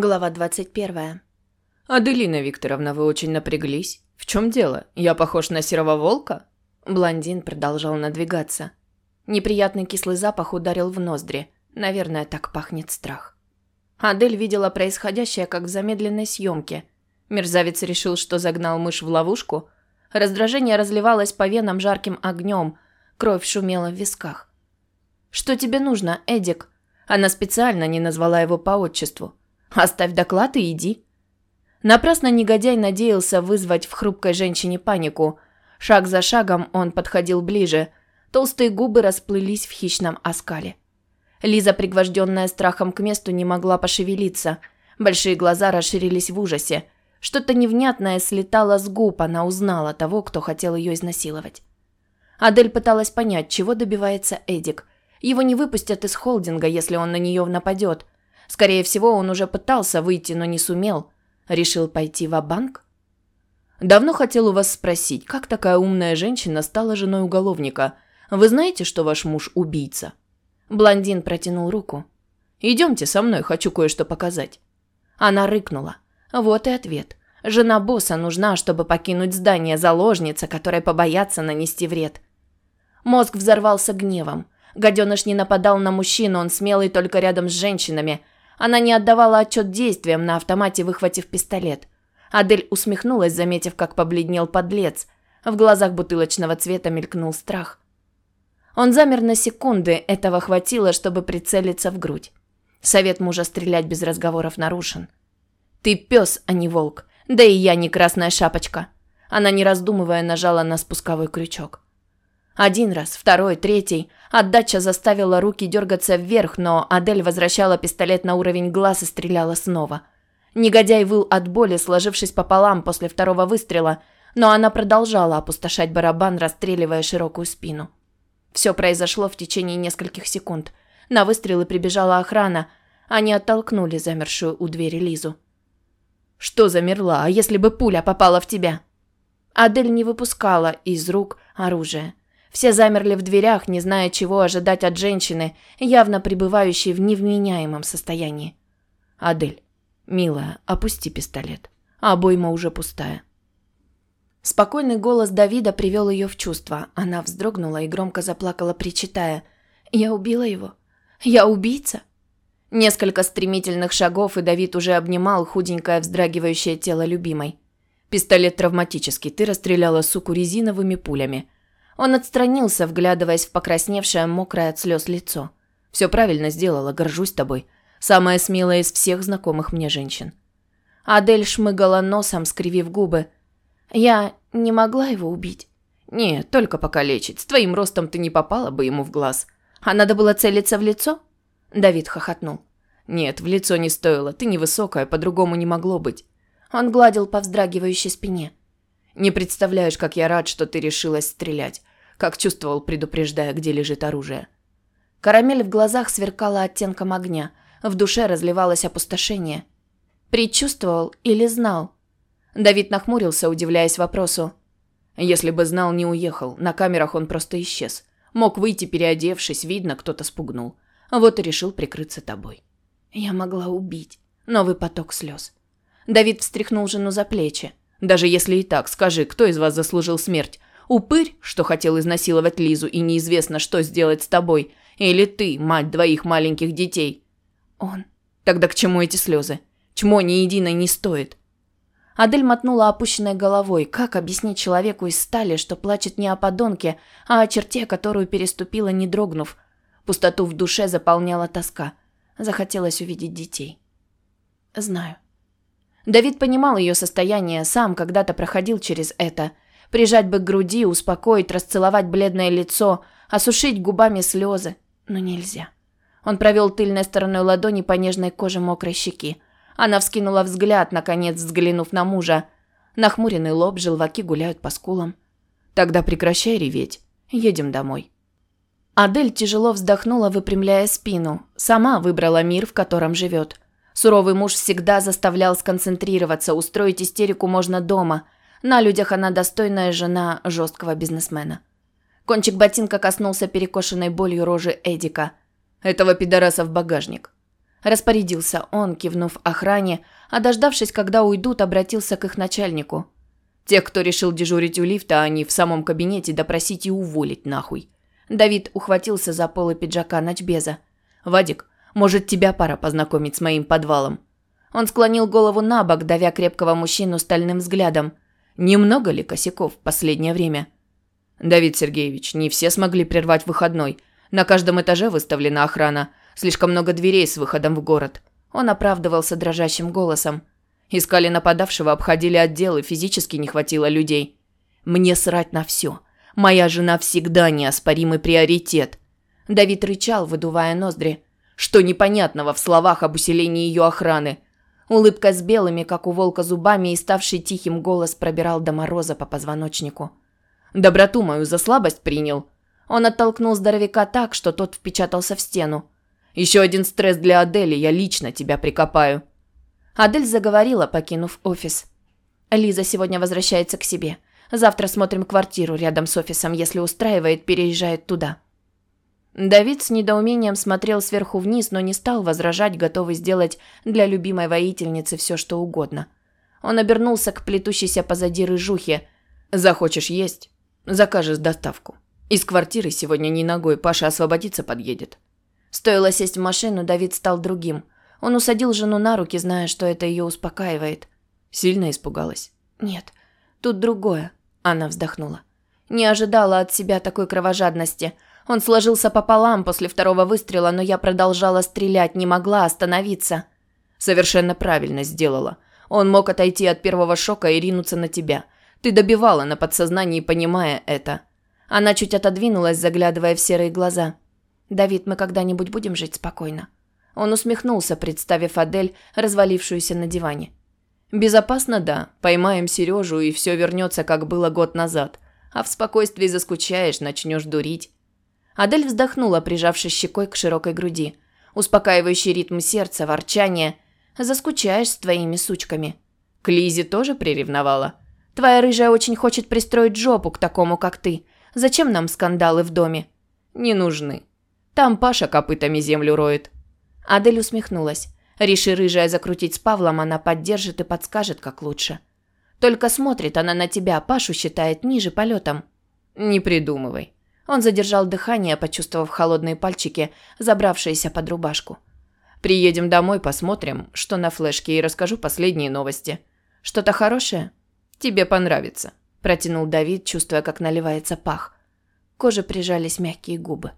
Глава 21. «Аделина Викторовна, вы очень напряглись. В чем дело? Я похож на серого волка?» Блондин продолжал надвигаться. Неприятный кислый запах ударил в ноздри. Наверное, так пахнет страх. Адель видела происходящее, как в замедленной съемке. Мерзавец решил, что загнал мышь в ловушку. Раздражение разливалось по венам жарким огнем. Кровь шумела в висках. «Что тебе нужно, Эдик?» Она специально не назвала его по отчеству. Оставь доклад и иди. Напрасно негодяй надеялся вызвать в хрупкой женщине панику. Шаг за шагом он подходил ближе. Толстые губы расплылись в хищном оскале. Лиза, пригвожденная страхом к месту, не могла пошевелиться. Большие глаза расширились в ужасе. Что-то невнятное слетало с губ, она узнала того, кто хотел ее изнасиловать. Адель пыталась понять, чего добивается Эдик. Его не выпустят из холдинга, если он на нее нападет – Скорее всего, он уже пытался выйти, но не сумел. Решил пойти в банк Давно хотел у вас спросить, как такая умная женщина стала женой уголовника? Вы знаете, что ваш муж убийца? Блондин протянул руку. Идемте со мной, хочу кое-что показать. Она рыкнула. Вот и ответ. Жена босса нужна, чтобы покинуть здание заложница, которая побоятся нанести вред. Мозг взорвался гневом. Гаденыш не нападал на мужчину, он смелый только рядом с женщинами – она не отдавала отчет действиям, на автомате выхватив пистолет. Адель усмехнулась, заметив, как побледнел подлец. В глазах бутылочного цвета мелькнул страх. Он замер на секунды, этого хватило, чтобы прицелиться в грудь. Совет мужа стрелять без разговоров нарушен. «Ты пес, а не волк. Да и я не красная шапочка». Она, не раздумывая, нажала на спусковой крючок. Один раз, второй, третий. Отдача заставила руки дергаться вверх, но Адель возвращала пистолет на уровень глаз и стреляла снова. Негодяй выл от боли, сложившись пополам после второго выстрела, но она продолжала опустошать барабан, расстреливая широкую спину. Все произошло в течение нескольких секунд. На выстрелы прибежала охрана. Они оттолкнули замершую у двери Лизу. «Что замерла? А если бы пуля попала в тебя?» Адель не выпускала из рук оружие. Все замерли в дверях, не зная, чего ожидать от женщины, явно пребывающей в невменяемом состоянии. «Адель, милая, опусти пистолет. Обойма уже пустая». Спокойный голос Давида привел ее в чувство. Она вздрогнула и громко заплакала, причитая. «Я убила его? Я убийца?» Несколько стремительных шагов, и Давид уже обнимал худенькое вздрагивающее тело любимой. «Пистолет травматический, ты расстреляла суку резиновыми пулями. Он отстранился, вглядываясь в покрасневшее, мокрое от слез лицо. «Все правильно сделала, горжусь тобой. Самая смелая из всех знакомых мне женщин». Адель шмыгала носом, скривив губы. «Я не могла его убить?» «Нет, только покалечить. С твоим ростом ты не попала бы ему в глаз. А надо было целиться в лицо?» Давид хохотнул. «Нет, в лицо не стоило. Ты невысокая, по-другому не могло быть». Он гладил по вздрагивающей спине. «Не представляешь, как я рад, что ты решилась стрелять как чувствовал, предупреждая, где лежит оружие. Карамель в глазах сверкала оттенком огня, в душе разливалось опустошение. Предчувствовал или знал? Давид нахмурился, удивляясь вопросу. Если бы знал, не уехал. На камерах он просто исчез. Мог выйти, переодевшись, видно, кто-то спугнул. Вот и решил прикрыться тобой. Я могла убить. Новый поток слез. Давид встряхнул жену за плечи. Даже если и так, скажи, кто из вас заслужил смерть? Упырь, что хотел изнасиловать Лизу и неизвестно, что сделать с тобой. Или ты, мать двоих маленьких детей. Он. Тогда к чему эти слезы? Чмо ни единой не стоит. Адель мотнула опущенной головой. Как объяснить человеку из стали, что плачет не о подонке, а о черте, которую переступила, не дрогнув? Пустоту в душе заполняла тоска. Захотелось увидеть детей. Знаю. Давид понимал ее состояние, сам когда-то проходил через это – Прижать бы к груди, успокоить, расцеловать бледное лицо, осушить губами слезы. Но нельзя. Он провел тыльной стороной ладони по нежной коже мокрой щеки. Она вскинула взгляд, наконец взглянув на мужа. Нахмуренный лоб, желваки гуляют по скулам. «Тогда прекращай реветь. Едем домой». Адель тяжело вздохнула, выпрямляя спину. Сама выбрала мир, в котором живет. Суровый муж всегда заставлял сконцентрироваться, устроить истерику можно дома – на людях она достойная жена жесткого бизнесмена. Кончик ботинка коснулся перекошенной болью рожи Эдика. Этого пидораса в багажник. Распорядился он, кивнув охране, а дождавшись, когда уйдут, обратился к их начальнику. Тех, кто решил дежурить у лифта, они в самом кабинете допросить и уволить нахуй. Давид ухватился за полы пиджака ночбеза. «Вадик, может, тебя пора познакомить с моим подвалом?» Он склонил голову на бок, давя крепкого мужчину стальным взглядом. «Немного ли косяков в последнее время?» «Давид Сергеевич, не все смогли прервать выходной. На каждом этаже выставлена охрана. Слишком много дверей с выходом в город». Он оправдывался дрожащим голосом. Искали нападавшего, обходили отделы, физически не хватило людей. «Мне срать на все. Моя жена всегда неоспоримый приоритет». Давид рычал, выдувая ноздри. Что непонятного в словах об усилении ее охраны? Улыбка с белыми, как у волка, зубами и ставший тихим голос пробирал до мороза по позвоночнику. «Доброту мою за слабость принял». Он оттолкнул здоровяка так, что тот впечатался в стену. «Еще один стресс для Адели, я лично тебя прикопаю». Адель заговорила, покинув офис. «Лиза сегодня возвращается к себе. Завтра смотрим квартиру рядом с офисом. Если устраивает, переезжает туда». Давид с недоумением смотрел сверху вниз, но не стал возражать, готовый сделать для любимой воительницы все, что угодно. Он обернулся к плетущейся позади рыжухе. «Захочешь есть? Закажешь доставку. Из квартиры сегодня не ногой, Паша освободиться подъедет». Стоило сесть в машину, Давид стал другим. Он усадил жену на руки, зная, что это ее успокаивает. Сильно испугалась? «Нет, тут другое», – она вздохнула. «Не ожидала от себя такой кровожадности». Он сложился пополам после второго выстрела, но я продолжала стрелять, не могла остановиться. Совершенно правильно сделала. Он мог отойти от первого шока и ринуться на тебя. Ты добивала на подсознании, понимая это. Она чуть отодвинулась, заглядывая в серые глаза. «Давид, мы когда-нибудь будем жить спокойно?» Он усмехнулся, представив Адель, развалившуюся на диване. «Безопасно, да. Поймаем Сережу, и все вернется, как было год назад. А в спокойствии заскучаешь, начнешь дурить. Адель вздохнула, прижавшись щекой к широкой груди. Успокаивающий ритм сердца, ворчание. Заскучаешь с твоими сучками. К Лизе тоже приревновала. Твоя рыжая очень хочет пристроить жопу к такому, как ты. Зачем нам скандалы в доме? Не нужны. Там Паша копытами землю роет. Адель усмехнулась. Реши рыжая закрутить с Павлом, она поддержит и подскажет, как лучше. Только смотрит она на тебя, Пашу считает ниже полетом. Не придумывай. Он задержал дыхание, почувствовав холодные пальчики, забравшиеся под рубашку. «Приедем домой, посмотрим, что на флешке, и расскажу последние новости. Что-то хорошее? Тебе понравится», – протянул Давид, чувствуя, как наливается пах. Коже прижались мягкие губы.